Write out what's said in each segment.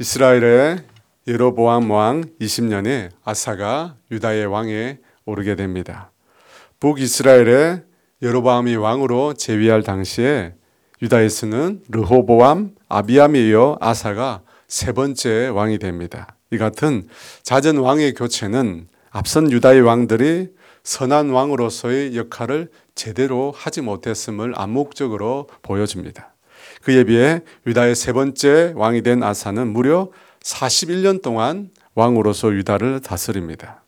이스라엘의 예로보암 왕 20년에 아사가 유다의 왕에 오르게 됩니다. 북이스라엘의 예로보암이 왕으로 재위할 당시에 유다에서는 르호보암, 아비암에 이어 아사가 세 번째 왕이 됩니다. 이 같은 잦은 왕의 교체는 앞선 유다의 왕들이 선한 왕으로서의 역할을 제대로 하지 못했음을 암묵적으로 보여줍니다. 그에 비해 유다의 세 번째 왕이 된 아사는 무려 41년 동안 왕으로서 유다를 다스립니다.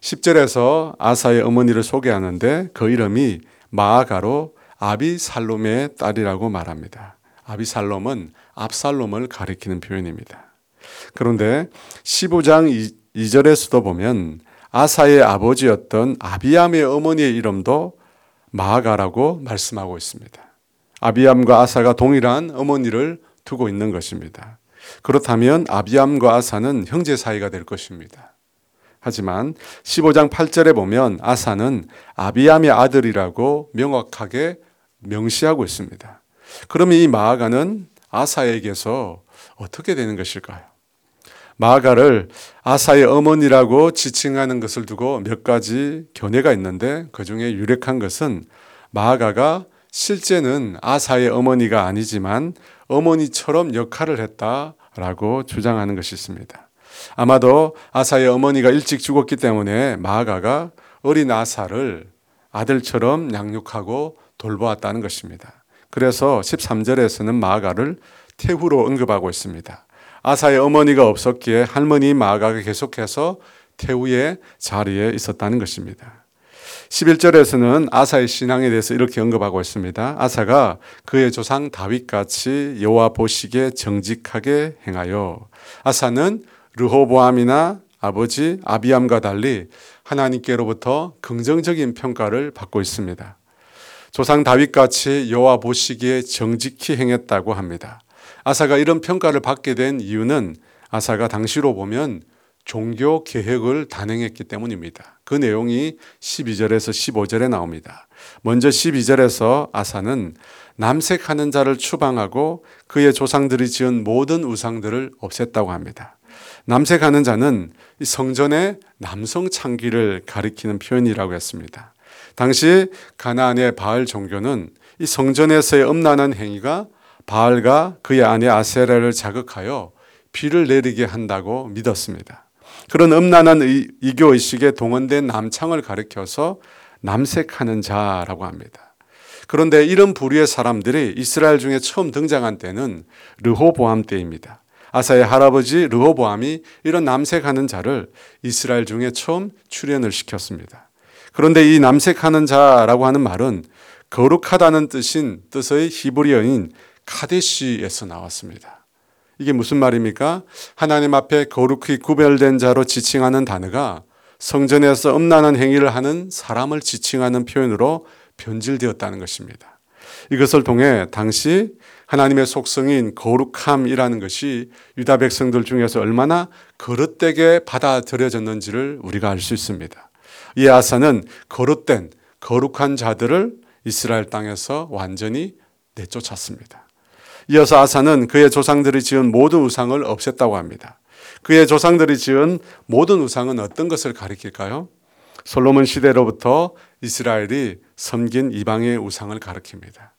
10절에서 아사의 어머니를 소개하는데 그 이름이 마아가로 아비살롬의 딸이라고 말합니다. 아비살롬은 압살롬을 가리키는 표현입니다. 그런데 15장 2절에서도 보면 아사의 아버지였던 아비암의 어머니의 이름도 마아가라고 말씀하고 있습니다. 아비암과 아사가 동일한 어머니를 두고 있는 것입니다. 그렇다면 아비암과 아사는 형제 사이가 될 것입니다. 하지만 15장 8절에 보면 아사는 아비암의 아들이라고 명확하게 명시하고 있습니다. 그러면 이 마아가는 아사에게서 어떻게 되는 것일까요? 마아가를 아사의 어머니라고 지칭하는 것을 두고 몇 가지 견해가 있는데 그 중에 유력한 것은 마아가가 실제는 아사의 어머니가 아니지만 어머니처럼 역할을 했다라고 주장하는 것이 있습니다. 아마도 아사의 어머니가 일찍 죽었기 때문에 마아가가 어린 아사를 아들처럼 양육하고 돌보았다는 것입니다. 그래서 13절에서는 마아가를 태후로 언급하고 있습니다. 아사의 어머니가 없었기에 할머니 마아가가 계속해서 태후의 자리에 있었다는 것입니다. 11절에서는 아사의 신앙에 대해서 이렇게 언급하고 있습니다. 아사가 그의 조상 다윗같이 여호와 보시기에 정직하게 행하여 아사는 르호보암이나 아버지 아비암과 달리 하나님께로부터 긍정적인 평가를 받고 있습니다. 조상 다윗같이 여호와 보시기에 정직히 행했다고 합니다. 아사가 이런 평가를 받게 된 이유는 아사가 당시로 보면 종교 개혁을 단행했기 때문입니다. 그 내용이 12절에서 15절에 나옵니다. 먼저 12절에서 아사는 남색하는 자를 추방하고 그의 조상들이 지은 모든 우상들을 없앴다고 합니다. 남색하는 자는 성전의 남성 창기를 가리키는 표현이라고 했습니다. 당시 가나안의 바알 종교는 이 성전에서의 음란한 행위가 바알과 그의 아내 아세라를 자극하여 비를 내리게 한다고 믿었습니다. 그런 음란한 이교 의식에 동원된 남창을 가리켜서 남색하는 자라고 합니다. 그런데 이런 부류의 사람들이 이스라엘 중에 처음 등장한 때는 르호보암 때입니다. 아사의 할아버지 르호보암이 이런 남색하는 자를 이스라엘 중에 처음 출현을 시켰습니다. 그런데 이 남색하는 자라고 하는 말은 거룩하다는 뜻인 뜻의 히브리어인 카데시에서 나왔습니다. 이게 무슨 말입니까? 하나님 앞에 거룩히 구별된 자로 지칭하는 단어가 성전에서 음란한 행위를 하는 사람을 지칭하는 표현으로 변질되었다는 것입니다. 이것을 통해 당시 하나님의 속성인 거룩함이라는 것이 유다 백성들 중에서 얼마나 거릇되게 받아들여졌는지를 우리가 알 수 있습니다. 이 아사는 거릇된 거룩한 자들을 이스라엘 땅에서 완전히 내쫓았습니다. 이어서 아사는 그의 조상들이 지은 모든 우상을 없앴다고 합니다. 그의 조상들이 지은 모든 우상은 어떤 것을 가리킬까요? 솔로몬 시대로부터 이스라엘이 섬긴 이방의 우상을 가리킵니다.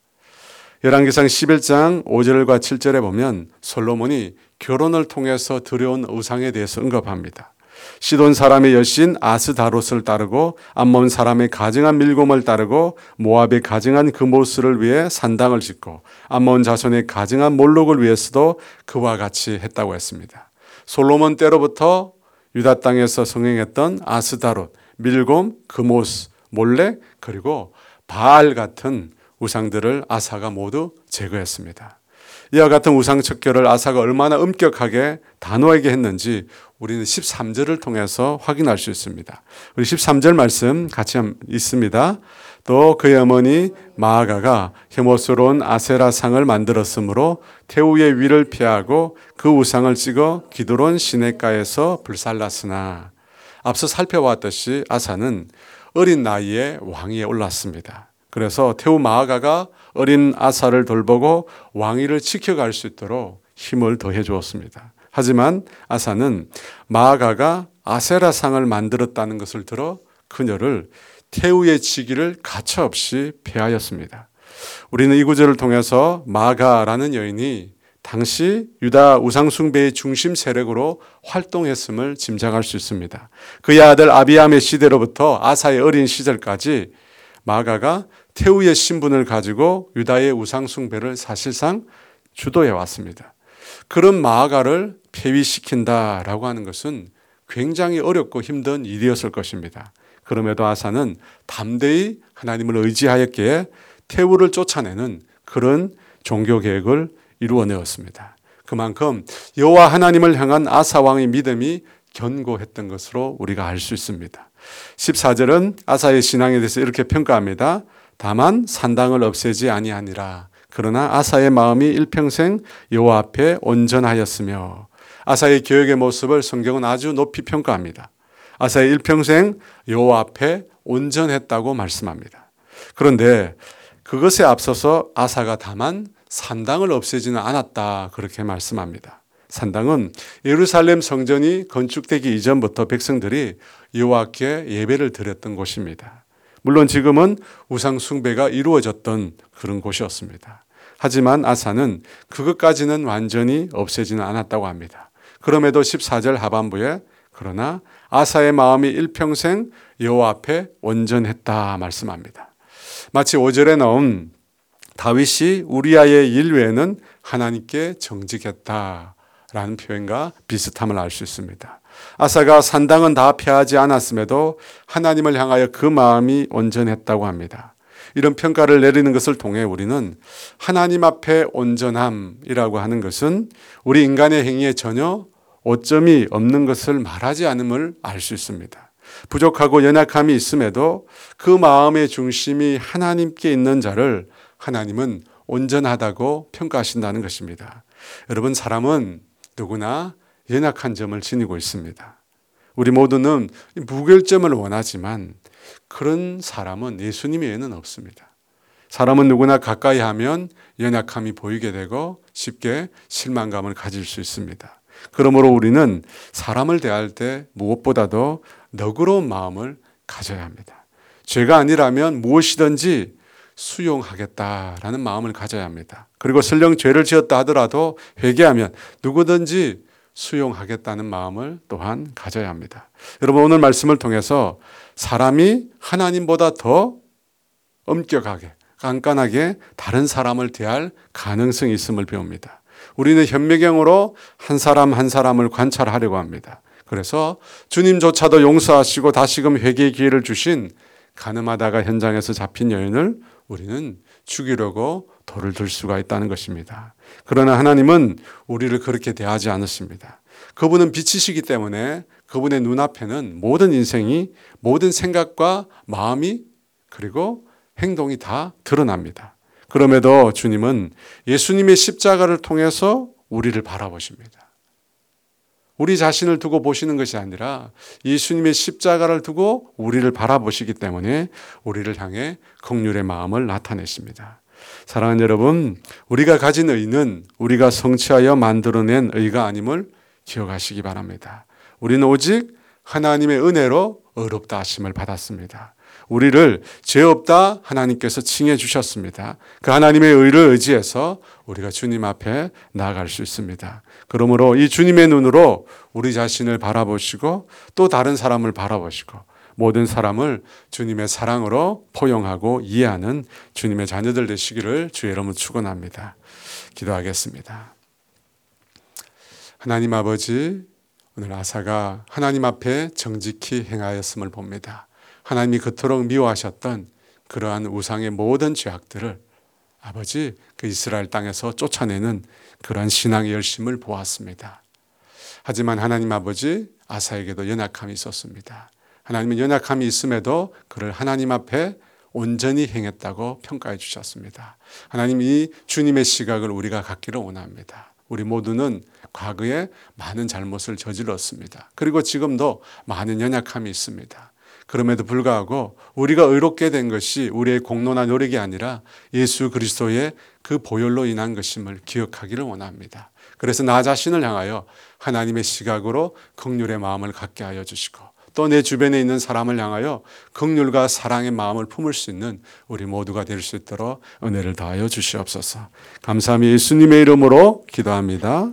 열왕기상 11장 5절과 7절에 보면 솔로몬이 결혼을 통해서 들여온 우상에 대해서 언급합니다. 시돈 사람의 여신 아스다롯을 따르고 암몬 사람의 가증한 밀곰을 따르고 모압의 가증한 금보스를 위해 산당을 짓고 암몬 자손의 가증한 몰록을 위해서도 그와 같이 했다고 했습니다. 솔로몬 때로부터 유다 땅에서 성행했던 아스다롯, 밀곰, 금오스, 몰렉 그리고 바알 같은 우상들을 아사가 모두 제거했습니다. 이와 같은 우상 척결을 아사가 얼마나 엄격하게 단호하게 했는지 우리는 13절을 통해서 확인할 수 있습니다. 우리 13절 말씀 같이 있습니다. 또 그의 어머니 마아가가 혐오스러운 아세라 상을 만들었으므로 태우의 위를 피하고 그 우상을 찍어 기드론 시내가에서 불살랐으나 앞서 살펴봤듯이 아사는 어린 나이에 왕위에 올랐습니다. 그래서 태우 마아가가 어린 아사를 돌보고 왕위를 지켜갈 수 있도록 힘을 더해 주었습니다. 하지만 아사는 마아가가 아세라 상을 만들었다는 것을 들어 그녀를 태우의 지기를 가차없이 패하였습니다. 우리는 이 구절을 통해서 마가라는 여인이 당시 유다 우상숭배의 중심 세력으로 활동했음을 짐작할 수 있습니다. 그의 아들 아비암의 시대로부터 아사의 어린 시절까지 마가가 태우의 신분을 가지고 유다의 우상숭배를 사실상 주도해 왔습니다. 그런 마가를 폐위시킨다라고 하는 것은 굉장히 어렵고 힘든 일이었을 것입니다. 그럼에도 아사는 담대히 하나님을 의지하였기에 태우를 쫓아내는 그런 종교 계획을 이루어내었습니다. 그만큼 여호와 하나님을 향한 아사 왕의 믿음이 견고했던 것으로 우리가 알 수 있습니다. 14절은 아사의 신앙에 대해서 이렇게 평가합니다. 다만 산당을 없애지 아니하니라. 그러나 아사의 마음이 일평생 여호와 앞에 온전하였으며 아사의 교육의 모습을 성경은 아주 높이 평가합니다. 아사의 일평생 여호와 앞에 온전했다고 말씀합니다. 그런데 그것에 앞서서 아사가 다만 산당을 없애지는 않았다 그렇게 말씀합니다. 산당은 예루살렘 성전이 건축되기 이전부터 백성들이 여호와께 예배를 드렸던 곳입니다. 물론 지금은 우상 숭배가 이루어졌던 그런 곳이었습니다. 하지만 아사는 그것까지는 완전히 없애지는 않았다고 합니다. 그럼에도 14절 하반부에 그러나 아사의 마음이 일평생 여호와 앞에 온전했다 말씀합니다. 마치 5절에 나온 다윗이 우리아의 일 외에는 하나님께 정직했다 라는 표현과 비슷함을 알 수 있습니다. 아사가 산당은 다 피하지 않았음에도 하나님을 향하여 그 마음이 온전했다고 합니다. 이런 평가를 내리는 것을 통해 우리는 하나님 앞에 온전함이라고 하는 것은 우리 인간의 행위에 전혀 오점이 없는 것을 말하지 않음을 알 수 있습니다. 부족하고 연약함이 있음에도 그 마음의 중심이 하나님께 있는 자를 하나님은 온전하다고 평가하신다는 것입니다. 여러분, 사람은 누구나 연약한 점을 지니고 있습니다. 우리 모두는 무결점을 원하지만 그런 사람은 예수님 외에는 없습니다. 사람은 누구나 가까이 하면 연약함이 보이게 되고 쉽게 실망감을 가질 수 있습니다. 그러므로 우리는 사람을 대할 때 무엇보다도 너그러운 마음을 가져야 합니다. 죄가 아니라면 무엇이든지 수용하겠다라는 마음을 가져야 합니다. 그리고 설령 죄를 지었다 하더라도 회개하면 누구든지 수용하겠다는 마음을 또한 가져야 합니다. 여러분 오늘 말씀을 통해서 사람이 하나님보다 더 엄격하게 깐깐하게 다른 사람을 대할 가능성이 있음을 배웁니다. 우리는 현미경으로 한 사람 한 사람을 관찰하려고 합니다. 그래서 주님조차도 용서하시고 다시금 회개의 기회를 주신 가늠하다가 현장에서 잡힌 여인을 우리는 죽이려고 돌을 들 수가 있다는 것입니다. 그러나 하나님은 우리를 그렇게 대하지 않으십니다. 그분은 빛이시기 때문에 그분의 눈앞에는 모든 인생이 모든 생각과 마음이 그리고 행동이 다 드러납니다. 그럼에도 주님은 예수님의 십자가를 통해서 우리를 바라보십니다. 우리 자신을 두고 보시는 것이 아니라 예수님의 십자가를 두고 우리를 바라보시기 때문에 우리를 향해 긍휼의 마음을 나타내십니다. 사랑하는 여러분, 우리가 가진 의는 우리가 성취하여 만들어낸 의가 아님을 기억하시기 바랍니다. 우리는 오직 하나님의 은혜로 의롭다 하심을 받았습니다. 우리를 죄 없다 하나님께서 칭해 주셨습니다. 그 하나님의 의를 의지해서 우리가 주님 앞에 나아갈 수 있습니다. 그러므로 이 주님의 눈으로 우리 자신을 바라보시고 또 다른 사람을 바라보시고 모든 사람을 주님의 사랑으로 포용하고 이해하는 주님의 자녀들 되시기를 주의 이름으로 축원합니다. 기도하겠습니다. 하나님 아버지 오늘 아사가 하나님 앞에 정직히 행하였음을 봅니다. 하나님이 그토록 미워하셨던 그러한 우상의 모든 죄악들을 아버지 그 이스라엘 땅에서 쫓아내는 그러한 신앙의 열심을 보았습니다. 하지만 하나님 아버지 아사에게도 연약함이 있었습니다. 하나님은 연약함이 있음에도 그를 하나님 앞에 온전히 행했다고 평가해 주셨습니다. 하나님 이 주님의 시각을 우리가 갖기를 원합니다. 우리 모두는 과거에 많은 잘못을 저질렀습니다. 그리고 지금도 많은 연약함이 있습니다. 그럼에도 불구하고 우리가 의롭게 된 것이 우리의 공로나 노력이 아니라 예수 그리스도의 그 보혈로 인한 것임을 기억하기를 원합니다. 그래서 나 자신을 향하여 하나님의 시각으로 극률의 마음을 갖게 하여 주시고 또 내 주변에 있는 사람을 향하여 극률과 사랑의 마음을 품을 수 있는 우리 모두가 될 수 있도록 은혜를 다하여 주시옵소서. 감사함이 예수님의 이름으로 기도합니다.